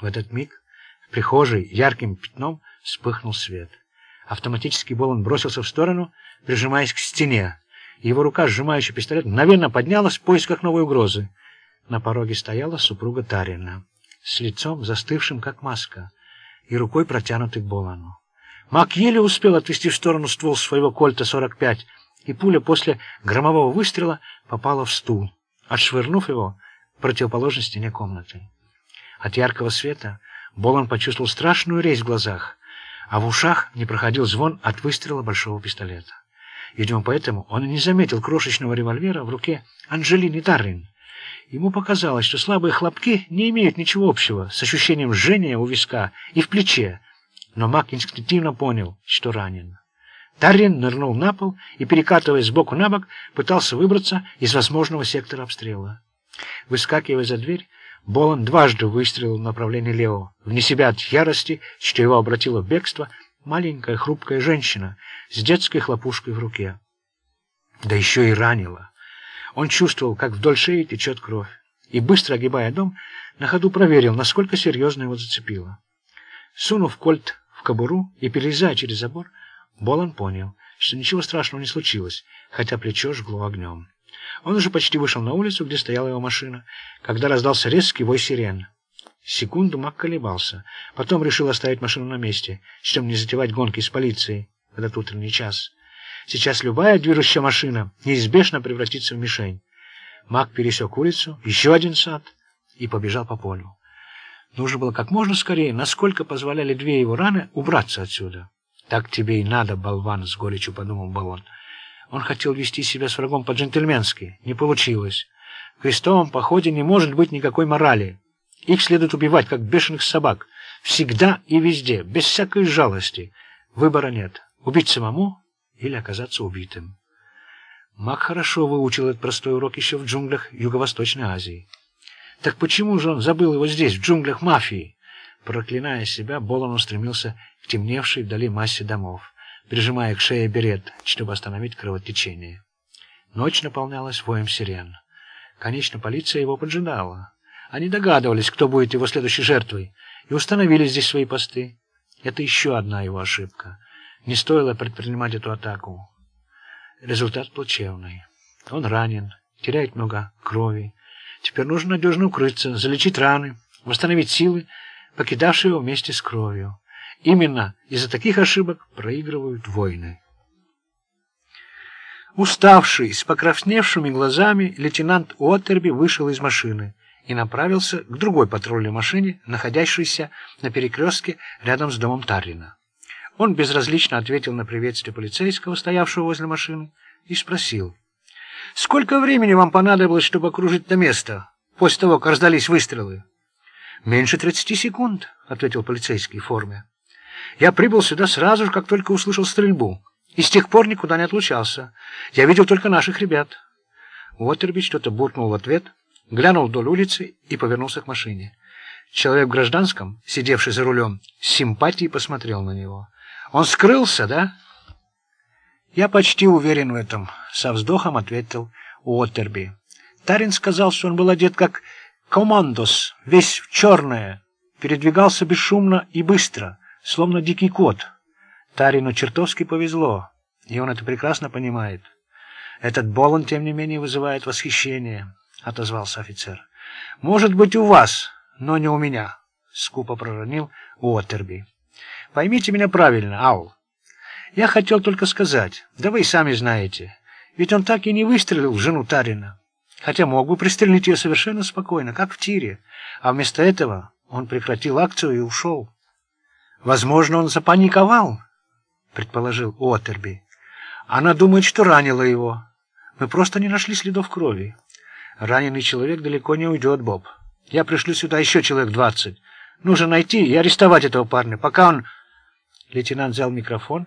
В этот миг в прихожей ярким пятном вспыхнул свет. Автоматический Болон бросился в сторону, прижимаясь к стене. Его рука, сжимающая пистолет, мгновенно поднялась в поисках новой угрозы. На пороге стояла супруга Тарина, с лицом застывшим, как маска, и рукой протянутой к Болану. Мак еле успел отвести в сторону ствол своего кольта-45, и пуля после громового выстрела попала в стул, отшвырнув его в противоположной стене комнаты. От яркого света Болан почувствовал страшную резь в глазах, а в ушах не проходил звон от выстрела большого пистолета. Видимо, поэтому он и не заметил крошечного револьвера в руке Анжелины Даррин. Ему показалось, что слабые хлопки не имеют ничего общего с ощущением жжения у виска и в плече, но Мак инстинктивно понял, что ранен. Таррин нырнул на пол и, перекатываясь сбоку на бок, пытался выбраться из возможного сектора обстрела. Выскакивая за дверь, Болон дважды выстрелил в направлении Лео, вне себя от ярости, что его обратило в бегство маленькая хрупкая женщина с детской хлопушкой в руке. Да еще и ранила. Он чувствовал, как вдоль шеи течет кровь, и, быстро огибая дом, на ходу проверил, насколько серьезно его зацепило. Сунув кольт в кобуру и перелезая через забор, Болон понял, что ничего страшного не случилось, хотя плечо жгло огнем. Он уже почти вышел на улицу, где стояла его машина, когда раздался резкий вой сирен. Секунду Мак колебался, потом решил оставить машину на месте, чтобы не затевать гонки с полицией в этот утренний час. Сейчас любая движущая машина неизбежно превратится в мишень. Мак пересек улицу, еще один сад и побежал по полю. Нужно было как можно скорее, насколько позволяли две его раны, убраться отсюда. «Так тебе и надо, болван!» — с горечью подумал Баллон. Он хотел вести себя с врагом по-джентльменски. Не получилось. В крестовом походе не может быть никакой морали. Их следует убивать, как бешеных собак. Всегда и везде, без всякой жалости. Выбора нет. Убить самому или оказаться убитым. Мак хорошо выучил этот простой урок еще в джунглях Юго-Восточной Азии. Так почему же он забыл его здесь, в джунглях мафии? Проклиная себя, Болон устремился к темневшей вдали массе домов, прижимая к шее берет, чтобы остановить кровотечение. Ночь наполнялась воем сирен. Конечно, полиция его поджидала. Они догадывались, кто будет его следующей жертвой, и установили здесь свои посты. Это еще одна его ошибка. Не стоило предпринимать эту атаку. Результат плачевный. Он ранен, теряет много крови. Теперь нужно надежно укрыться, залечить раны, восстановить силы, покидавшие его вместе с кровью. Именно из-за таких ошибок проигрывают войны. Уставший, с покрасневшими глазами, лейтенант Уоттерби вышел из машины и направился к другой патрульной машине, находящейся на перекрестке рядом с домом Таррина. Он безразлично ответил на приветствие полицейского, стоявшего возле машины, и спросил, «Сколько времени вам понадобилось, чтобы окружить это место, после того, как раздались выстрелы?» «Меньше тридцати секунд», — ответил полицейский в форме. «Я прибыл сюда сразу же, как только услышал стрельбу, и с тех пор никуда не отлучался. Я видел только наших ребят». Уоттерби что-то буркнул в ответ, глянул вдоль улицы и повернулся к машине. Человек в гражданском, сидевший за рулем, с симпатией посмотрел на него. «Он скрылся, да?» «Я почти уверен в этом», — со вздохом ответил Уоттерби. Тарин сказал, что он был одет как Командос, весь в черное, передвигался бесшумно и быстро, словно дикий кот. Тарину чертовски повезло, и он это прекрасно понимает. Этот Болон, тем не менее, вызывает восхищение, — отозвался офицер. — Может быть, у вас, но не у меня, — скупо проронил Уоттерби. — Поймите меня правильно, Аул. Я хотел только сказать, да вы и сами знаете, ведь он так и не выстрелил в жену Тарина хотя мог бы пристрелить ее совершенно спокойно, как в тире, а вместо этого он прекратил акцию и ушел. «Возможно, он запаниковал», — предположил Уоттерби. «Она думает, что ранила его. Мы просто не нашли следов крови. Раненый человек далеко не уйдет, Боб. Я пришлю сюда еще человек двадцать. Нужно найти и арестовать этого парня, пока он...» Лейтенант взял микрофон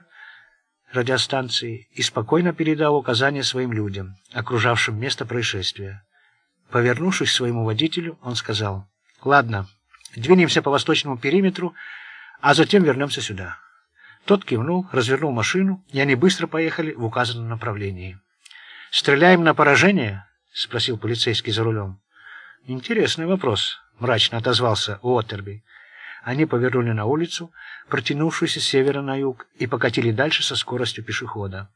радиостанции и спокойно передал указания своим людям, окружавшим место происшествия. Повернувшись к своему водителю, он сказал, «Ладно, двинемся по восточному периметру, а затем вернемся сюда». Тот кивнул, развернул машину, и они быстро поехали в указанном направлении. «Стреляем на поражение?» — спросил полицейский за рулем. «Интересный вопрос», — мрачно отозвался Уоттерби. Они повернули на улицу, протянувшуюся с севера на юг, и покатили дальше со скоростью пешехода.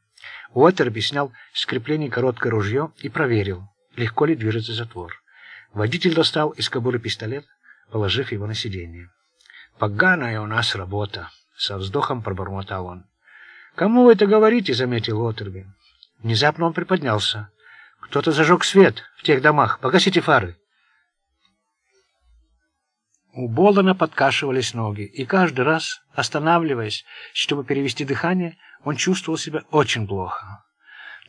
Уоттерби снял с креплений короткое ружье и проверил, легко ли движется затвор. Водитель достал из кобуры пистолет, положив его на сиденье. «Поганая у нас работа», — со вздохом пробормотал он. «Кому вы это говорите?» — заметил Уоттерби. Внезапно он приподнялся. «Кто-то зажег свет в тех домах. Погасите фары». У Болана подкашивались ноги, и каждый раз, останавливаясь, чтобы перевести дыхание, он чувствовал себя очень плохо.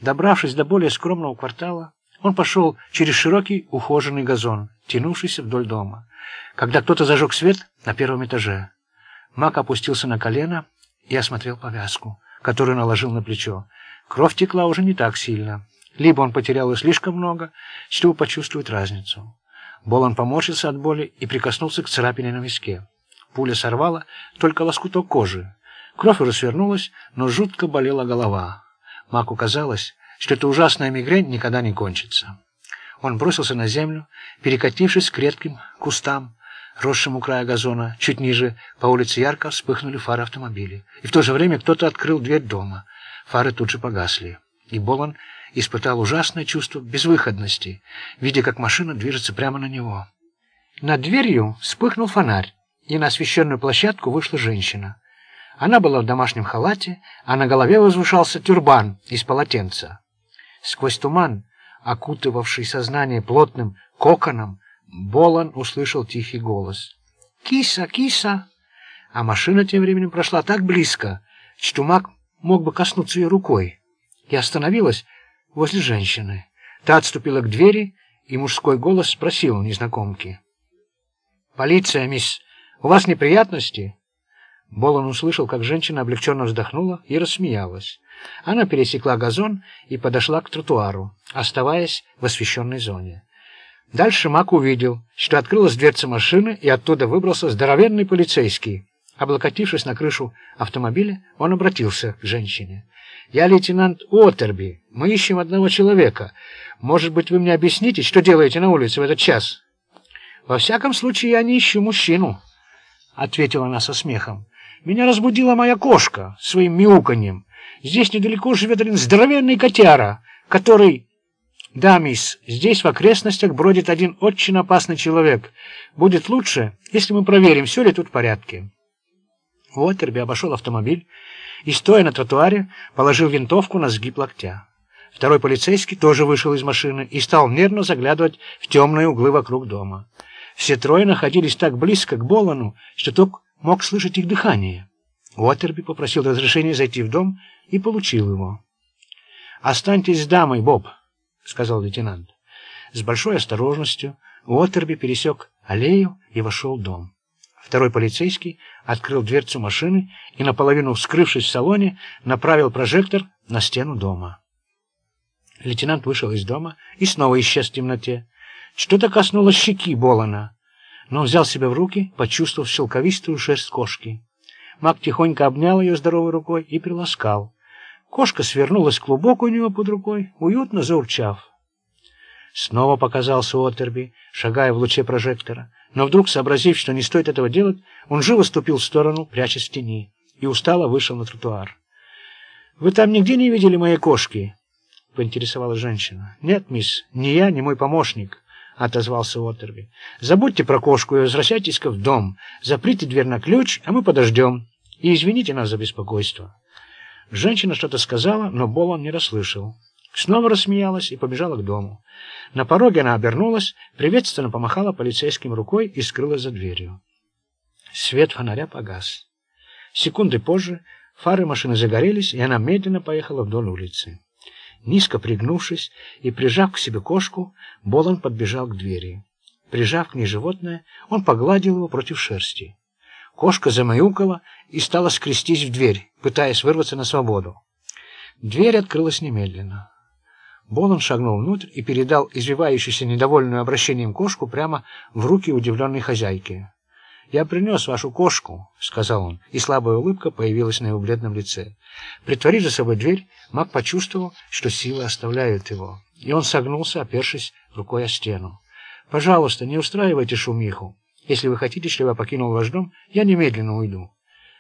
Добравшись до более скромного квартала, он пошел через широкий ухоженный газон, тянувшийся вдоль дома, когда кто-то зажег свет на первом этаже. Мак опустился на колено и осмотрел повязку, которую наложил на плечо. Кровь текла уже не так сильно. Либо он потерял ее слишком много, чтобы почувствовать разницу. Болон поморщился от боли и прикоснулся к царапине на виске. Пуля сорвала только лоскуток кожи. Кровь уже свернулась, но жутко болела голова. Маку казалось, что эта ужасная мигрень никогда не кончится. Он бросился на землю, перекатившись к редким кустам, росшим у края газона. Чуть ниже по улице ярко вспыхнули фары автомобиля. И в то же время кто-то открыл дверь дома. Фары тут же погасли. И Болон испытал ужасное чувство безвыходности, видя, как машина движется прямо на него. Над дверью вспыхнул фонарь, и на освещенную площадку вышла женщина. Она была в домашнем халате, а на голове возвышался тюрбан из полотенца. Сквозь туман, окутывавший сознание плотным коконом, Болан услышал тихий голос. «Киса, киса!» А машина тем временем прошла так близко, что Мак мог бы коснуться ее рукой, и остановилась, возле женщины. Та отступила к двери, и мужской голос спросил у незнакомки. «Полиция, мисс, у вас неприятности?» Болон услышал, как женщина облегченно вздохнула и рассмеялась. Она пересекла газон и подошла к тротуару, оставаясь в освещенной зоне. Дальше Мак увидел, что открылась дверца машины, и оттуда выбрался здоровенный полицейский. Облокотившись на крышу автомобиля, он обратился к женщине. «Я лейтенант Уоттерби. Мы ищем одного человека. Может быть, вы мне объясните, что делаете на улице в этот час?» «Во всяком случае, я не ищу мужчину», — ответила она со смехом. «Меня разбудила моя кошка своим мяуканьем. Здесь недалеко живет один здоровенный котяра, который...» «Да, мисс, здесь в окрестностях бродит один очень опасный человек. Будет лучше, если мы проверим, все ли тут в порядке». Уоттерби обошел автомобиль и, стоя на тротуаре, положил винтовку на сгиб локтя. Второй полицейский тоже вышел из машины и стал нервно заглядывать в темные углы вокруг дома. Все трое находились так близко к Болану, что тот мог слышать их дыхание. Уоттерби попросил разрешения зайти в дом и получил его. «Останьтесь с дамой, Боб», — сказал лейтенант. С большой осторожностью Уоттерби пересек аллею и вошел в дом. Второй полицейский открыл дверцу машины и, наполовину вскрывшись в салоне, направил прожектор на стену дома. Лейтенант вышел из дома и снова исчез в темноте. Что-то коснулось щеки Болана, но взял себя в руки, почувствовав шелковистую шерсть кошки. Мак тихонько обнял ее здоровой рукой и приласкал. Кошка свернулась клубок у него под рукой, уютно заурчав. Снова показался Оттерби, шагая в луче прожектора. Но вдруг, сообразив, что не стоит этого делать, он живо ступил в сторону, прячась в тени, и устало вышел на тротуар. «Вы там нигде не видели моей кошки?» — поинтересовалась женщина. «Нет, мисс, ни я, ни мой помощник», — отозвался Уоттерби. «Забудьте про кошку и возвращайтесь-ка в дом. Заприте дверь на ключ, а мы подождем. И извините нас за беспокойство». Женщина что-то сказала, но Болон не расслышал. Снова рассмеялась и побежала к дому. На пороге она обернулась, приветственно помахала полицейским рукой и скрылась за дверью. Свет фонаря погас. Секунды позже фары машины загорелись, и она медленно поехала вдоль улицы. Низко пригнувшись и прижав к себе кошку, Болон подбежал к двери. Прижав к ней животное, он погладил его против шерсти. Кошка замяукала и стала скрестись в дверь, пытаясь вырваться на свободу. Дверь открылась немедленно. Болон шагнул внутрь и передал извивающуюся недовольную обращением кошку прямо в руки удивленной хозяйки. «Я принес вашу кошку», — сказал он, и слабая улыбка появилась на его бледном лице. Притворив за собой дверь, Мак почувствовал, что силы оставляют его, и он согнулся, опершись рукой о стену. Пожалуйста, не устраивайте шумиху. Если вы хотите, чтобы я покинул ваш дом, я немедленно уйду.